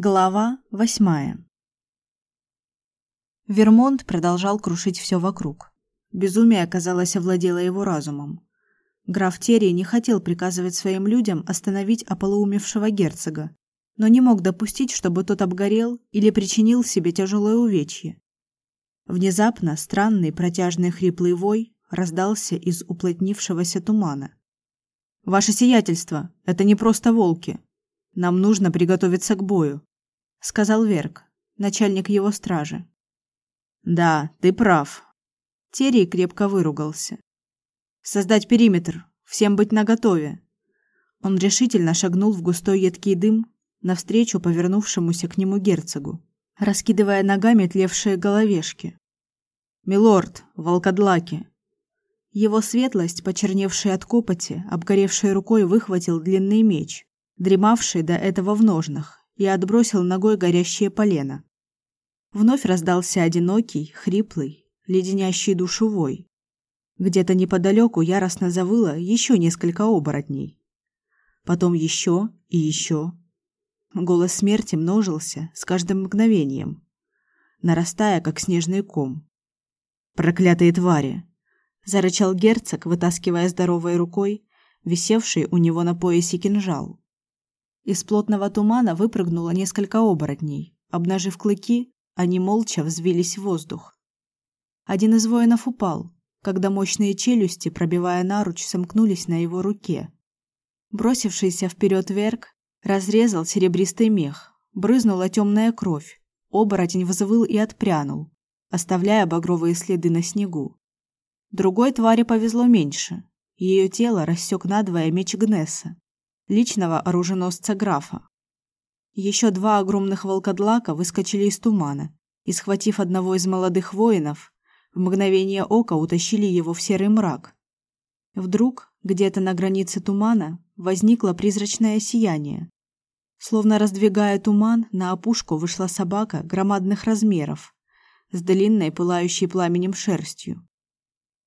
Глава восьмая. Вермонт продолжал крушить все вокруг. Безумие, казалось, овладело его разумом. Граф Терри не хотел приказывать своим людям остановить ополоумевшего герцога, но не мог допустить, чтобы тот обгорел или причинил себе тяжелое увечье. Внезапно странный протяжный хриплый вой раздался из уплотнившегося тумана. Ваше сиятельство, это не просто волки. Нам нужно приготовиться к бою, сказал Верк, начальник его стражи. Да, ты прав. Терри крепко выругался. Создать периметр, всем быть наготове. Он решительно шагнул в густой едкий дым навстречу повернувшемуся к нему герцогу, раскидывая ногами тлевшие головешки. Милорд, волкодлаки. Его светлость, почерневший от копоти, обгоревшей рукой выхватил длинный меч, дремавший до этого в ножнах, и отбросил ногой горящее полено. Вновь раздался одинокий, хриплый, леденящий душу вой. Где-то неподалеку яростно завыло еще несколько оборотней. Потом еще и еще. Голос смерти множился с каждым мгновением, нарастая, как снежный ком. «Проклятые твари!» – зарычал герцог, вытаскивая здоровой рукой висевший у него на поясе кинжал. Из плотного тумана выпрыгнуло несколько оборотней. Обнажив клыки, они молча взвились в воздух. Один из воинов упал, когда мощные челюсти, пробивая наруч, сомкнулись на его руке. Бросившийся вперед Верк разрезал серебристый мех, брызнула темная кровь. Оборотень взвыл и отпрянул, оставляя багровые следы на снегу. Другой твари повезло меньше. Ее тело рассек надвое меч Гнесса, личного оруженосца графа. Еще два огромных волкодлака выскочили из тумана и, схватив одного из молодых воинов, в мгновение ока утащили его в серый мрак. Вдруг, где-то на границе тумана, возникло призрачное сияние. Словно раздвигая туман, на опушку вышла собака громадных размеров с длинной пылающей пламенем шерстью.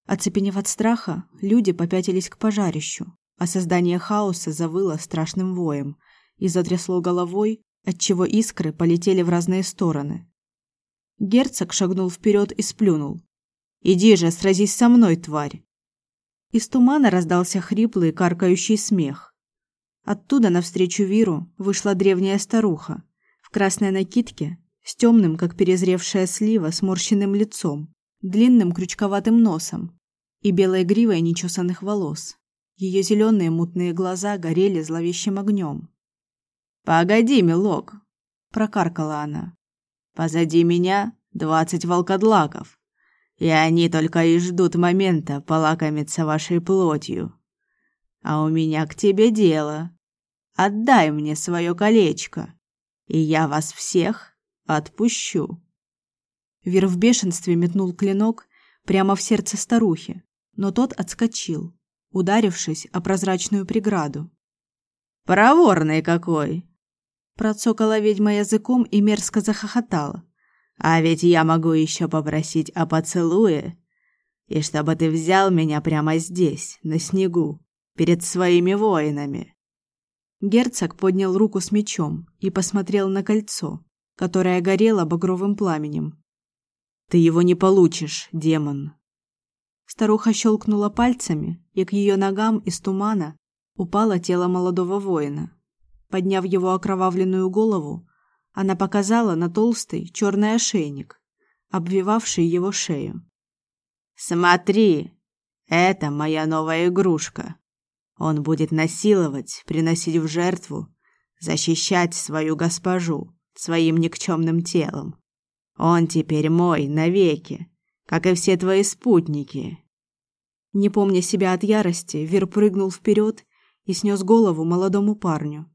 Оцепенев от страха, люди попятились к пожарищу, а создание хаоса завыло страшным воем и затрясло головой, отчего искры полетели в разные стороны. Герцог шагнул вперед и сплюнул. «Иди же, сразись со мной, тварь!» Из тумана раздался хриплый, каркающий смех. Оттуда навстречу Виру вышла древняя старуха в красной накидке с темным, как перезревшая слива, сморщенным лицом, длинным крючковатым носом и белой гривой нечесанных волос. Ее зеленые мутные глаза горели зловещим огнем. «Погоди, милок!» – прокаркала она. «Позади меня двадцать волкодлаков, и они только и ждут момента полакомиться вашей плотью. А у меня к тебе дело. Отдай мне свое колечко, и я вас всех отпущу». Вир в бешенстве метнул клинок прямо в сердце старухи, но тот отскочил, ударившись о прозрачную преграду. «Проворный какой!» Процокала ведьма языком и мерзко захохотала. «А ведь я могу еще попросить о поцелуе, и чтобы ты взял меня прямо здесь, на снегу, перед своими воинами». Герцог поднял руку с мечом и посмотрел на кольцо, которое горело багровым пламенем. «Ты его не получишь, демон!» Старуха щелкнула пальцами, и к ее ногам из тумана упало тело молодого воина. Подняв его окровавленную голову, она показала на толстый черный ошейник, обвивавший его шею. «Смотри, это моя новая игрушка. Он будет насиловать, приносить в жертву, защищать свою госпожу своим никчемным телом. Он теперь мой навеки, как и все твои спутники. Не помня себя от ярости, Вир прыгнул вперед и снес голову молодому парню.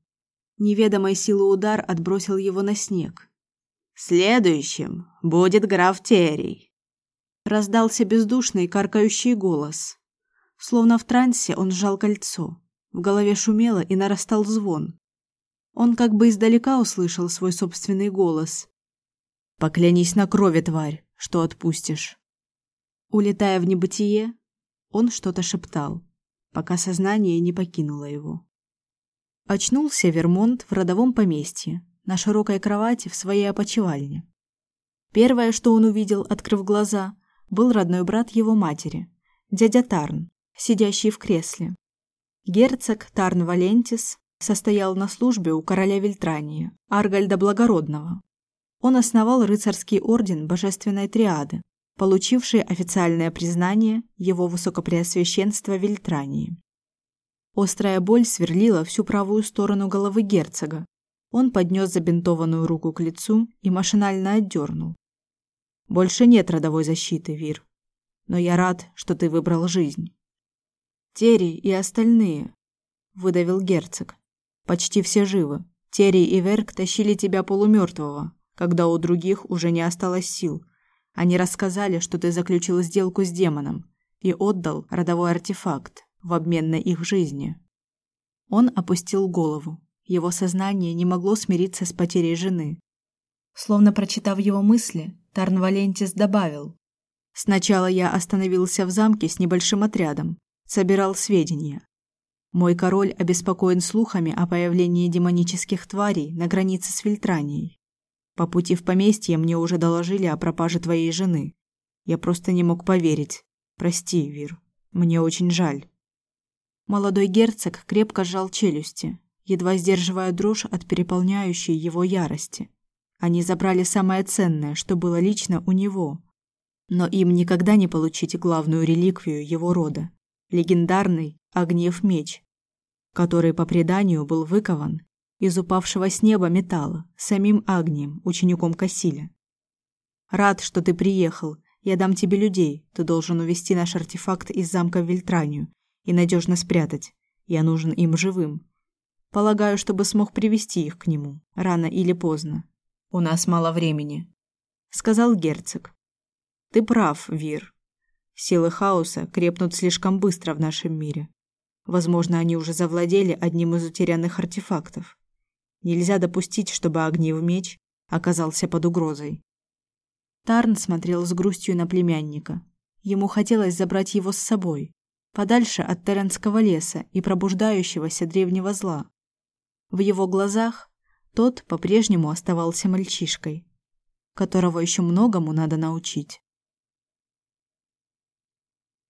Неведомой силы удар отбросил его на снег. Следующим будет граф Терей. Раздался бездушный каркающий голос. Словно в трансе он сжал кольцо. В голове шумело и нарастал звон. Он как бы издалека услышал свой собственный голос. Поклянись на крови, тварь, что отпустишь. Улетая в небытие, он что-то шептал, пока сознание не покинуло его. Очнулся Вермонт в родовом поместье, на широкой кровати в своей опочивальне. Первое, что он увидел, открыв глаза, был родной брат его матери, дядя Тарн, сидящий в кресле. Герцог Тарн Валентис состоял на службе у короля Вильтрании, Аргальда Благородного. Он основал рыцарский орден Божественной Триады, получивший официальное признание его высокопреосвященства Вильтрании. Острая боль сверлила всю правую сторону головы герцога. Он поднес забинтованную руку к лицу и машинально отдернул. Больше нет родовой защиты, Вир. Но я рад, что ты выбрал жизнь. Тери и остальные, выдавил герцог. Почти все живы. Тери и Верк тащили тебя полумертвого, когда у других уже не осталось сил. Они рассказали, что ты заключил сделку с демоном и отдал родовой артефакт в обмен на их жизни. Он опустил голову. Его сознание не могло смириться с потерей жены. Словно прочитав его мысли, Тарн Валентис добавил: "Сначала я остановился в замке с небольшим отрядом, собирал сведения. Мой король обеспокоен слухами о появлении демонических тварей на границе с Фильтранией. По пути в поместье мне уже доложили о пропаже твоей жены. Я просто не мог поверить. Прости, Вир. Мне очень жаль. Молодой герцог крепко сжал челюсти, едва сдерживая дрожь от переполняющей его ярости. Они забрали самое ценное, что было лично у него. Но им никогда не получить главную реликвию его рода легендарный огнев меч, который по преданию был выкован из упавшего с неба металла самим Агнием, учеником Кассиля. Рад, что ты приехал. Я дам тебе людей. Ты должен увести наш артефакт из замка в Вильтранию и надежно спрятать. Я нужен им живым. Полагаю, чтобы смог привести их к нему, рано или поздно. У нас мало времени, сказал герцог. Ты прав, Вир. Силы хаоса крепнут слишком быстро в нашем мире. Возможно, они уже завладели одним из утерянных артефактов. Нельзя допустить, чтобы огнев меч оказался под угрозой. Тарн смотрел с грустью на племянника. Ему хотелось забрать его с собой, подальше от Теренского леса и пробуждающегося древнего зла. В его глазах тот по-прежнему оставался мальчишкой, которого еще многому надо научить.